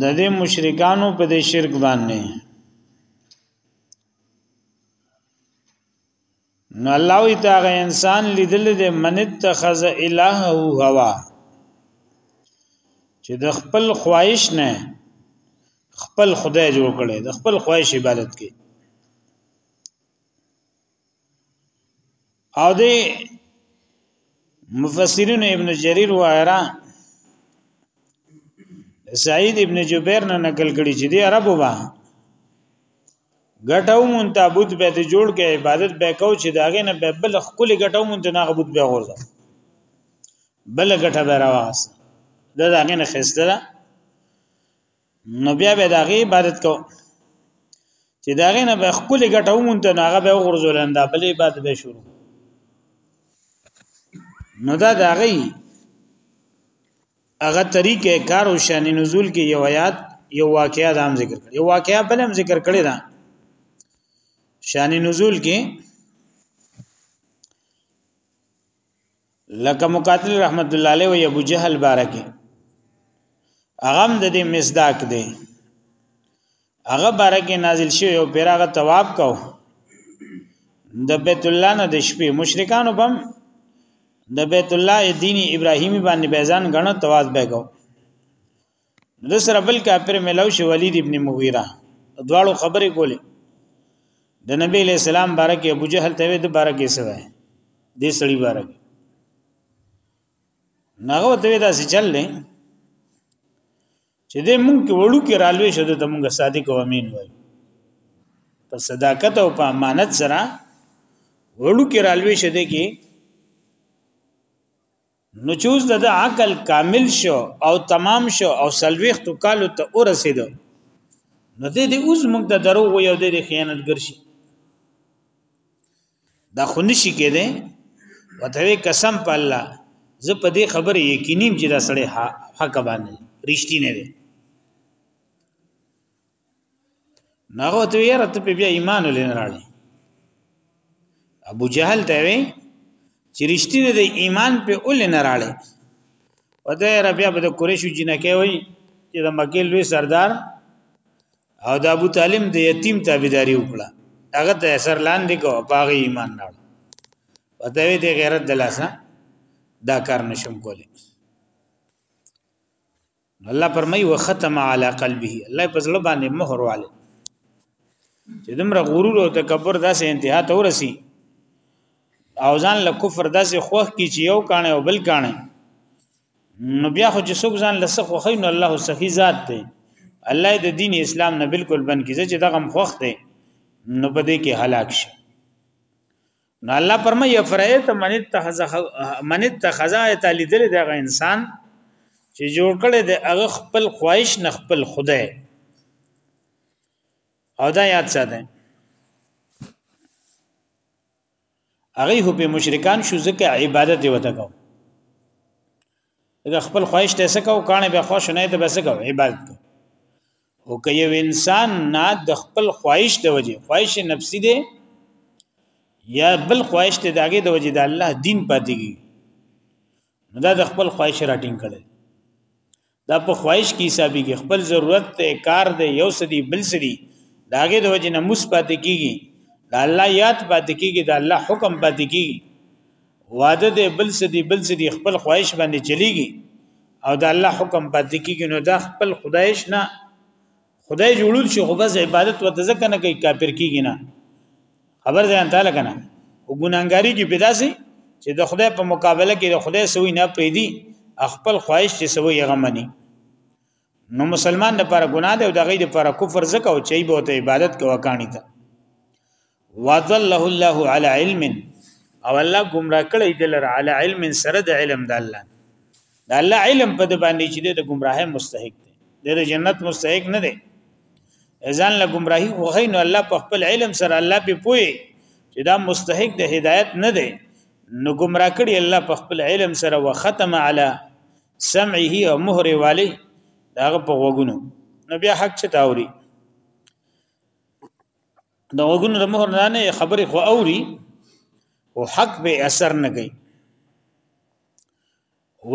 د دې مشرکانو په دې شرک باندې نو الله وی تا غ انسان لیدل دې من اتخذ الهه هوا چې د خپل خواهش نه خپل خدای جوړ کړي د خپل خواهش عبادت کوي او دې مفسرین ابن جریر و غیره سعید ابن جبیر نه نقل کړي چې دی عربو با غټو مون تابوت به ته جوړ کې عبادت به کو چې داغه نه به بل خپل غټو مون ته نغبوت به غورځه بل غټه به راواس دا داغه نه خسته نو بیا به د هغې عبادت کو چې د هغې نه به خپل ګټه ومونږ نه هغه به وغورځول انده بل عبادت به شروع نو دا د هغې هغه طریقې کار او شان نزول کې یو آیات یو واقعیا د هم ذکر کړ یو واقعیا بل هم ذکر کړی دا شان نزول کې لکه مقاتل رحمت الله علیه او ابو جهل بارکی اغم د دې مصداق دی هغه بارکی نازل شوی او پیراغه تواب کو د بیت الله نه د شپې مشرکانو بم د بیت الله دینی ابراهیمی باندې بیزان غنو تواز بیګو د سره بل کافر ملو شو ولید ابن مغیره دواړو خبرې کولې د نبی له سلام بارک ابو جهل ته د بارک یې سوې د سړي بارک ناغه ته دا څه چل نه چې د مونږ کې وړو کې رالوي شو د مونږ صادق او امین وای په صداقت او په امانت سره وړو کې رالوي شو د کې نو چوز د عقل کامل شو او تمام شو او سلويخت کالو ته ورسید نو دې دې اوس موږ د دروغ یو دې خیانتګر شي دا خونشي کېده وته قسم په الله زه په دې خبره یقینیم چې دا سړی حق باندې رښتینی دی ناغه ته یې رات په بیا ایمان ولین راړي ابو جهل ته وی چې رښتینه د ایمان په اول نه راړي وته ربیا په قریشو جنکه وی چې د مکه لوی سردار او د ابو طالب د یتیم تابعداري وکړه هغه ته اثر لاندې کو باغی ایمان راړ وته وی د غیرت دلاسه دا کار نشم کولی الله پرمای وختم علی قلبه الله په زړه باندې مهر والي چې دمره غرور او تکبر داسې انتها ته ورسی او ځان له کفر داسې خوخ کی چې یو کانه او بل کانه نو بیا خو چې څوک ځان له سخو خین الله سخی ذات دی الله د دین اسلام نه بالکل بن کیږي چې دغه مخخ دی نو په دې کې هلاک شي نو الله فرمایي افرایت من اتخذ من اتخذ ایت لیدل دا غ انسان چې جوړ کړي د هغه خپل خواهش نه خپل خدای او دا یاد ساته هغه هو په مشرکان شو ځکه عبادت وته کوي دا خپل خواهش ته څه کو کانه به خوښ نه ته بس کو عبادت کو او که یو انسان نه د خپل خواهش د وجه خواهش نفسي دی یا بل خواهش ته داګه د وجه د الله دین پاتېږي دا د خپل خواهش راټینګ کړي دا په خواهش کې حسابي کې خپل ضرورت ته کار دی یو سدي بل سدي داګه د وجه نه مس پاتې کیږي د الله یاد پاتې کیږي د الله حکم پاتې کیږي واده دی بل څه دی بل څه دی خپل خواهش باندې چلیږي او د الله حکم پاتې کیږي نو دا خپل خدایش نه خدای جوړول شي خو بس عبادت و تزکه نه کوي کافر کیږي نه خبر ځان تعالی کنه او ګناګاری کې پیدا سي چې د خدای په مقابله کې د خدای سوی نه پیدي خپل خواهش چې سوی هغه مني نو مسلمان د پر ګناه دی او د غي د پر کفر زکه او چي به ته عبادت کوه کانی ته وظله الله على علم او الله گمراه کړی دلر على علم سره د علم د الله د الله علم په د باندې چې د گمراهه مستحق دی د جنت مستحق نه دی ځان له گمراهي خوښي نو الله په خپل علم سره الله په پوي چې دا مستحق د هدایت نه دی نو گمراه کړی الله په خپل علم سره وختم علی سمعه او مهر والی داغه په وګونو نو بیا حق چ تاوري دا وګونو د مهر نه نه خبره خو اوري او حق به اثر نه کوي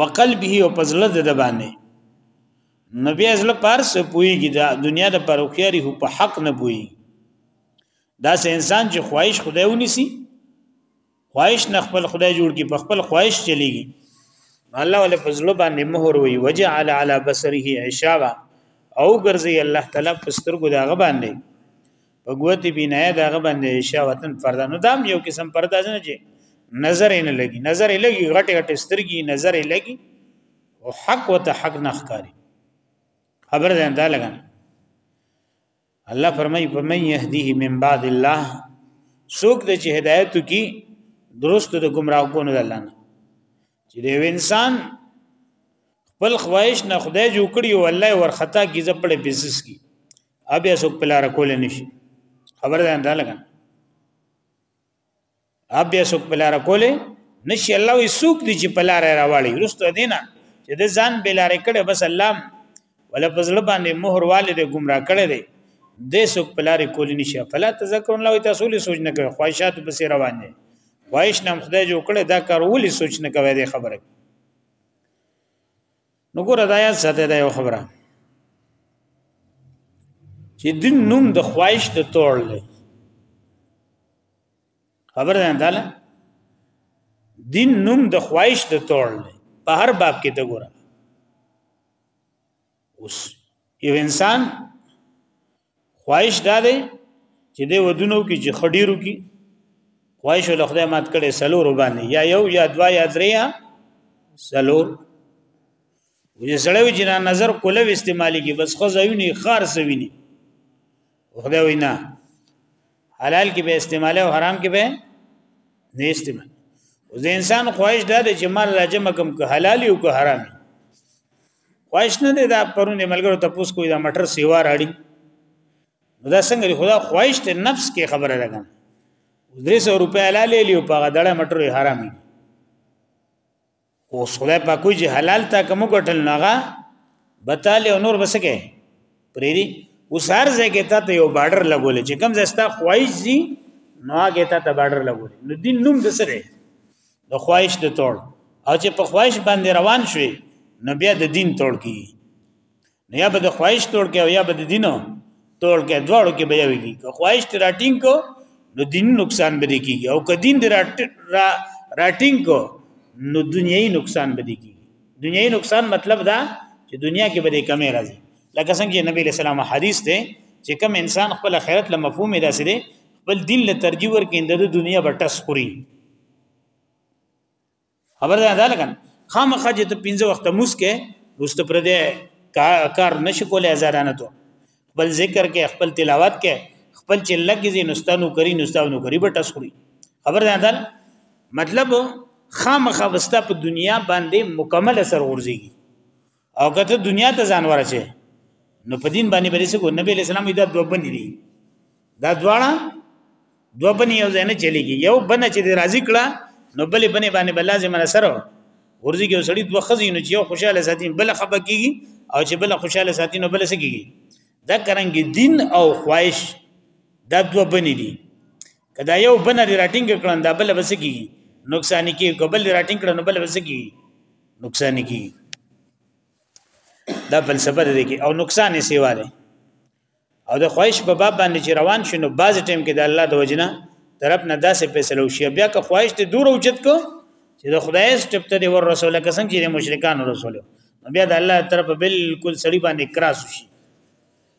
وقلبه او پزله د باندې نبی ازل پارس پويږي دا دنیا د پروخياري هو په حق نه پوي دا سه انسان چې خواهش خدای ونيسي خواهش نه خپل خدای جوړ کی په خپل خواهش چلیږي الله ول فضل باندې مهر وی وجعل على بصره عشابا او ګرځي الله تعالی پستر ګو داغه باندې په قوت بنای داغه باندې عشا وطن پردا نو دام یو قسم پردا نه چې نظر نه لګي نظر لګي غټه غټه سترګي نظر لګي او حق وته حق نه ښکاری خبر ده انده لګنه الله فرمای په من يهديه من بعد الله څوک د چې هدایت کی درست د گمراه کو نه الله نه چې د انسان خپل خواهش نه خدای جوړ کړی او الله ورخطا کی زپړې بزنس کی ابیا څوک پلار کول نشي خبر ده انده لګا اب دې سوک بلاره کوله نشي الله وي سوک دي چې بلاره راوړي رستو دینه چې د ځان بلاره کړي بس الله ولا پزړه باندې مهر والد گمراه کړي دي د سوک بلاره کولی نشي فلا تذکر الله تاسو له سوچ نه کوي خواهشات بس روان دي خواهش نام خدای جو کړي دا کار ولي سوچ نه کوي د خبره نو ګور دایات ساته دا یو خبره چې د نوم د خواهش د توړل خبر ده تعالی دین نوم د خواهش د تور په هر باب کې ته ګوره اوس یو انسان خواهش دا دی چې د ودونو کې چې خډیرو کې خواهش له خدای مات کړي سلور باندې یا یو یا دوا یا درې یا سلور وې سړیو جنا نظر کوله استعمالي کې بس خو ځایونی خار سوینی خدای وینا حلال کې به استعمال او حرام کې به نه استعمال او د انسان خواهش دا دی چې مال راجم کم که حلال او که حرام خواهش نه دی دا پرونه ملګرو ته پوس کوی دا مټر سیوا راړي دا څنګه دی خدا خواهش ته نفس کې خبره راغله 300 روپیا حلال لیو په غدړه مټر حرامي او خدای په کوی چې حلال تا کوم ګټل ناغه بتاله نور بسکه پریری وسار زکه ته یو بارډر لګول چې کم زستا خواهش زی نو هغه ته ته بارډر لګول نو دین نوم د سره د خواهش د توړ او چې په خواهش باندې روان شوي نو بیا د دین توړ کی نه یا به د خواهش توړ کې او یا به د دین توړ کې دواړو کې به یو کی که خواهش ته راټینګ کو نو دین نقصان به کیږي او که دین د راټینګ کو نو دنیوي نقصان به کیږي دنیوي نقصان مطلب دا چې دنیا کې به کمی راځي لکه څنګه چې نبی له سلام حدیث ته چې کم انسان خپل خیرت له مفهوم داسې دی خپل دین له ترجیح ورکې د دنیا بټس خوري خبر ده دا لګن خامخا چې ته پنځه وخت مسکه رست پر دې کار نشي کولای ازارانه ته بل ذکر کې خپل تلاوت کې خپل چې لګي نستانو کری نستانو کری به ټس خوري خبر ده دا مطلب خامخا وستا په دنیا باندې مکمل اثر ورزيږي او کته دنیا ته ځان ورچه نو په دین باندې بلې څه کو نبی اسلام دا دوه بنې دي دا دواړه دوه بنې یو ځای نه چلیږي یو بنه چې راضی کړه نو بلې بنې باندې بل لازم نه سره ورځي کې وسړي دوه خزي نو چې یو خوشاله ساتي بل خپه کیږي او چې بل خوشاله ساتي نو بل څه کیږي دا کرانګي دین او خواهش دا دوه بنې دي کدا یو بنه دی راټینګ کړن دا بل بس کی نقصان کی کو بل راټینګ کړن بل بس کی نقصان کی دا فلسفه دی کی او نقصان یې سیوا دی او د خواهش په باب باندې چې روان شنو بعض ټیم کې د الله د وجنه طرف نه داسې فیصله وشي بیا که خواهش ته دور اوچت کو چې د خدای ستپ ته ور رسول کسان چې مشرکان رسول بیا د الله طرف بالکل سړي باندې کراس شي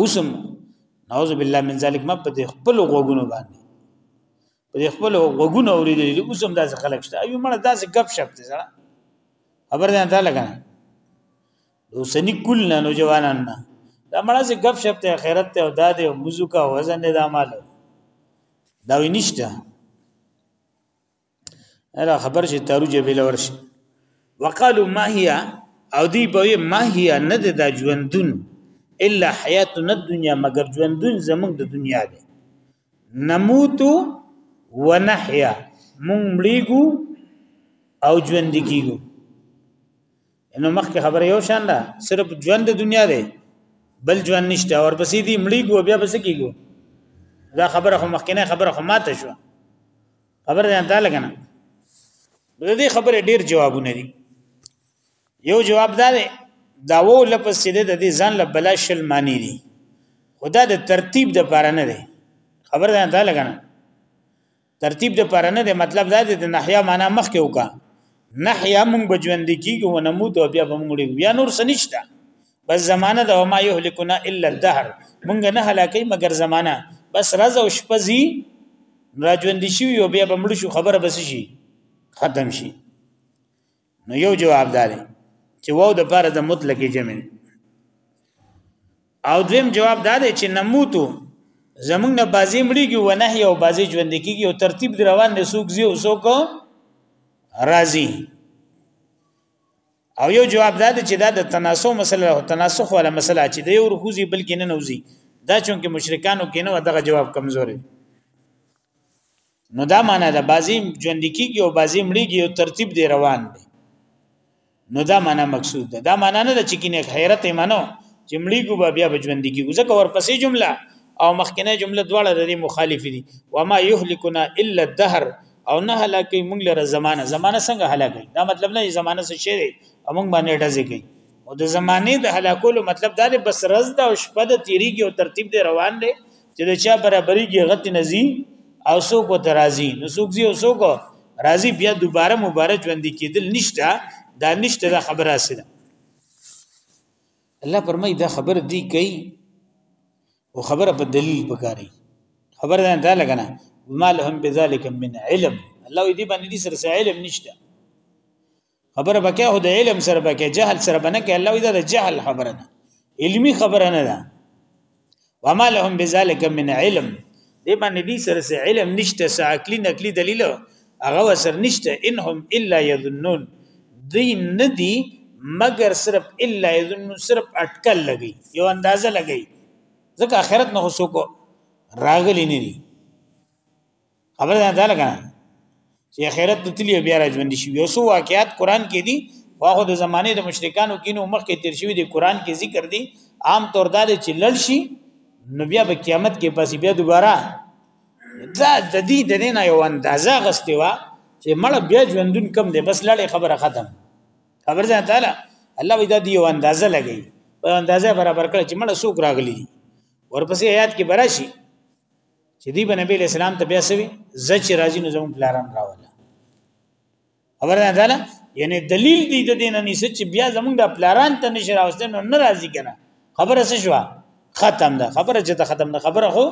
اوسم نعوذ بالله من ذلک ما په خپل غوګونو باندې په خپل غوګونو اوریدل اوسم داسې خلک شته ایو مړه داسې غب شپ دي سره خبر ده ته لګا نو سنی کل نه نو جوانان نه دا مړه سي غب شپ ته خیرت ته او داده او مزو کا وزن نه دا مال دا وینشته دا خبر چې تاروج به لور شي وقالو ما هي او دی په ما هي نه د ژوندون الا حیاتنا الدنیا مگر ژوندون زمونږ د دنیا دی نموت ونحیا مونږ مړیګو او ژوند کیګو نو مخکې خبره یو شان ده صرف ژوند د دنیا دی بل ژوند نشته اور پسې دی مړیګو بیا پسې کیګو دا خبره خو مخکنه خبره خو ماته شوه خبر ده ته لګنه د دې خبره ډیر جوابونه دي یو جواب دا دی دا وو لپس چې د دې ځان له بلا شل معنی دي خدا د ترتیب د پاره نه دی خبر ده ته لګنه ترتیب د پاره نه دی مطلب دا دی د نحیا معنا مخ کې وکا نحیا مونږ بجوند کیږو ونموت او بیا به مونږ بیا نور سنشتہ بس زمانه د ما يهلكنا الا الدهر مونږ نه هلاکي مگر زمانه بس رز او شپزي راجوند شي او بیا بمړ شو خبره بس شي ختم شي نو یو جواب دار چې وو د پاره د مطلق جمع او دویم جواب دار چې نموتو زمونږ نه بازي مړیږي و نه یو بازي ژوند کیږي او ترتیب روان نه سوق زی او سوق راضی او یو جواب دا چې دا د تناسخ مسله او تناسخ ولا مسله چې د یو رخوزي بلکې نه نوزي دا چونکه مشرکانو کې نو دغه جواب کمزوري نو دا معنا ده بازی ژوند کیږي او بازی مړیږي او ترتیب دی روان دی نو دا معنا مقصود ده دا معنا نه ده چې کینه حیرت یې منو چې مړیږي به بیا ژوند کیږي ځکه ورپسې جمله او مخکنه جمله دواړه د مخالف دي وما یهلکنا الا الدهر او نه هلاکي موږ لره زمانه زمانه څنګه هلاکي دا مطلب نه زمانه څه شي موږ باندې ډزې کوي او د زمانه د هلاکولو مطلب دا دی بس رز دا او شپه د تیریږي او ترتیب دی روان دی چې د چا برابرېږي غت نزي او څوک ته راځي نو څوک زی او څوک راځي بیا دوباره مبارک ژوند کېدل نشته دا نشته دا خبره سره الله پرمای دا خبر دی کوي او خبره په دلیل پکاري خبره ده دا لګنه وما لهم بذلك من علم الله دې باندې دې سره علم نشته خبره بکې هو د علم سره بکې جهل سره بنه کې الله دې د جهل خبره ده علمی خبره نه ده وما لهم بذلك من علم دې باندې دې سره علم نشته ساکلی نقلی دلیل هغه وسر نشته انهم الا یظنون دی ندی مگر صرف الا یظنون صرف اٹکل لګی یو اندازه لګی ځکه آخرت نه خو کو راغلی نه دی خبر ده دا لګا چې آخرت ته تلی بیا راځوند شي یو سو واقعیات قران کې دي واخو د زمانه د مشرکانو کینو مخ کې تیر شوی دی قران کې ذکر دی عام طور دا چې لړ شي نو بیا په قیامت کې پس بیا دوباره دا د دې د دې نه یو اندازه غستې وا چې مړ بیا ژوندون کم دی بس لړې خبره ختم خبر ځان تعالی الله وی دا دی یو اندازه لګی په اندازه برابر کړ چې مړ سوق راغلی ورپسې آیات کې براشي چې دی بنبی اسلام ته بیا سوي زچ راځي نو زموږ پلاران راولا خبره ده تعالی یعنی دلیل دی د دین نه چې بیا زمونږ د پلاران ته نشي راوستل نو ناراضي کنه خبره څه شو ختم ده خبره چې ته ختم ده خبره خو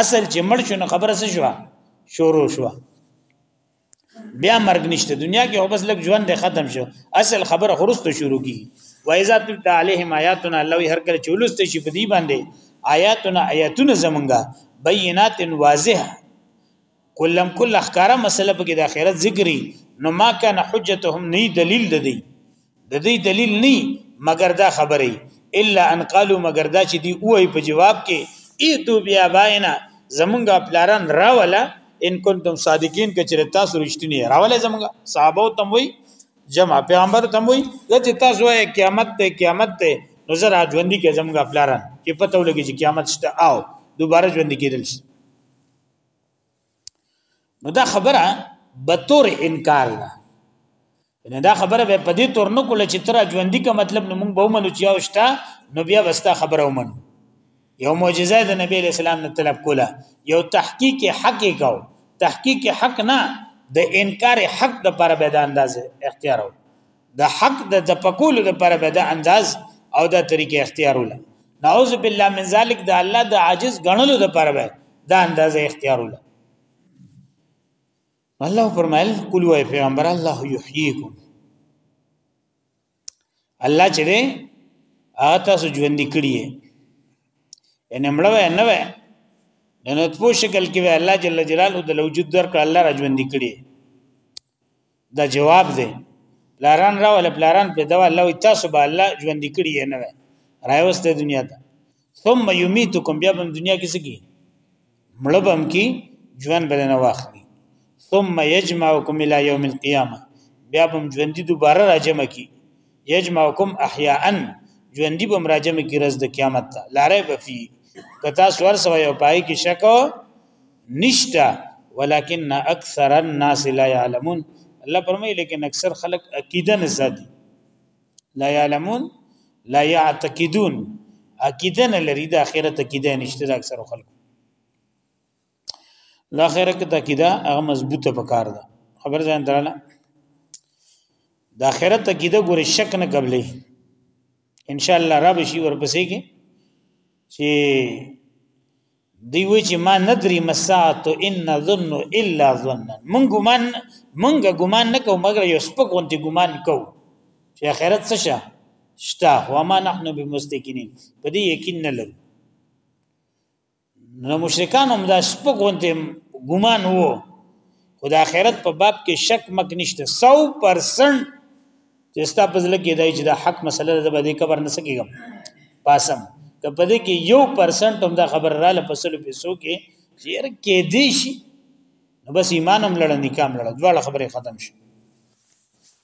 اصل چې مړ شو نو خبره څه شو شروع شو بیا مرګ نشته دنیا کې هو بس لګ ژوند ختم شو اصل خبره خرست شروع کی و اذا تلت عليهم آیاتنا لو هر کله چولست شي په دی باندې آیاتنا آیاتونه زمونږه بینات واضح کلم کل اخکارا مسله په کې د اخرت ذکرې نو ما کان حجتهم نه دلیل د دی د دې دلیل نه مگر دا خبره الا ان قالوا مگر دا چې دی وای په جواب کې ایتو بیا باینا زمونږه پلاران راولا ان کنتم صادقین کچره تاسو رښتینی راولا زمونږه صحابه تم وای جمع پیغمبر تم وای چې تاسو وای قیامت ته قیامت ته نو زرا ژوند کې زمونږه پلاران چې پته ولګي چې قیامت شته او دوباره ژوند کېدل شي نو دا خبره به تور انکار ده نه دا خبره به په دې تور نه کوله چې تر ژوندۍ کا مطلب نو موږ به ومنو چې او شته نو بیا وستا خبره ومنو یو معجزه د نبی اسلام نه طلب کوله یو تحقیق حق کو تحقیق حق نه د انکار حق د پر به د انداز اختیارو د حق د دپکولو لپاره به د انداز او د طریقې اختیارول نعوذ بالله من ذلک د الله د عاجز غنلو لپاره به د انداز اختیارول الله فرمایل قل وای پیغمبر الله یحییکم الله چې دی هغه تاسو ژوند کړی یې ان مړوي نه وای د نطفو شکل کې الله جل جلاله د وجود در کړ الله را ژوند کړی دا جواب دی پلاران راول پلاران په دوا الله تاسو به الله ژوند کړی نه وای راوسته دنیا ته ثم یمیتکم بیا په دنیا کې سګي مړبم کې ژوند بل نه واخلي ثم یجمعکم الی یوم القیامه بیا په ژوند دوباره راجمع کی یجمعکم احیاء ژوندۍ به مراجمه کی رز د قیامت ته لاره به فی کتا سور سو یو پای کی شک نشتا ولکن اکثر الناس لا يعلمون الله پرمای لیکن اکثر خلق عقیده نه ساتي لا يعلمون لا يعتقدون عقیده نه لري د اخرت عقیده نشته د اکثر خلکو لا خیره کې تکیدا هغه مضبوطه پکار ده خبر ځان دراله د اخرت تکیدا ګورې شک نه قبلې ان شاء الله را بشي ورپسې کې چې دی وی چې ما ندري مساعت ان ظن الا ظن من ګمان منګه ګمان نه کوم مګر یو سپک غونتی ګمان کو چې اخرت څه شه شتا و ما نحنو بمستقینین په دې یقین نه لرو نو مشرکان هم دا سپک غونته ګمان وو خو د آخرت په باب کې شک مک نشته 100% چې ستا په ځل کې دای چې د حق مسله ده به دې کبر نه سکیږم پاسم که په دې کې یو پرسنټ هم دا خبر را لپسلو پیسو کې چیر کې دی شي نو بس ایمان هم لړ نکام لړ دواړه خبره ختم شي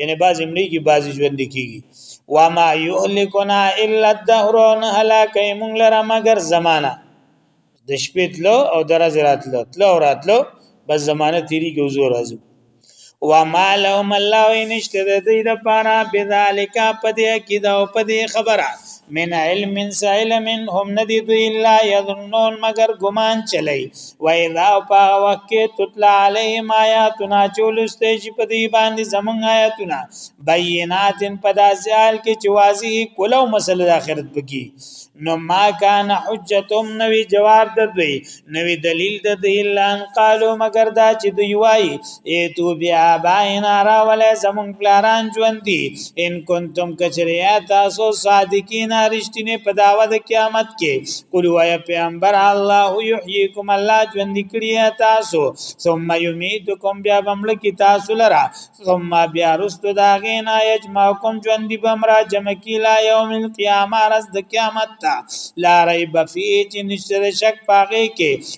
یعنی بعضی مړي کی بعضی ژوند کیږي و ما یهلکنا الا الدهر نه هلاک مونږ لره مگر زمانہ د شپې تلو او درځ راتلو تلو راتلو بس زمانہ تیری کې حضور راځو و ما لهم الله نشته د دې د پاره بذالک پدې کې دا او پدې خبره من علم من علم هم ندی دوی الا یظنون مگر ګمان چلی وایذا په وخت کې تطلع علیهم آیاتنا چولسته چې په دې باندې زمون آیاتونه بینات په داسال کې چې واضح کولو مسله د آخرت بکی نو ما کان حجتهم نوې جواب د دوی نوې دلیل د دوی لان قالو مگر دا چې دوی وایي ایتو بیا باینا راوله زمون پلاران ژوند دي ان کنتم کچریا تاسو صادقین رښتینه په داوا د قیامت کې قولو یا پیغمبر الله یحییکم الله ژوند کړی تاسو ثم یمیتکم بیا بمړ کی تاسو لرا ثم بیا رست دا غینا یجمعکم ژوند دی بمرا جمع کی لا یوم القیامه رز د قیامت تا لا ریب فی چې نشته شک پاغه کې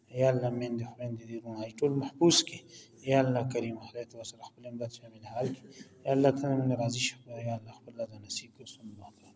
یا الله میندې خویندې دې روڼه ټول محفوظ کې یا الله کریم خدای ته وسره خپل امداد شامل حال کې یا الله تعالی موږ راضي شي یا الله خپل د نصیب کو صلی الله تعالی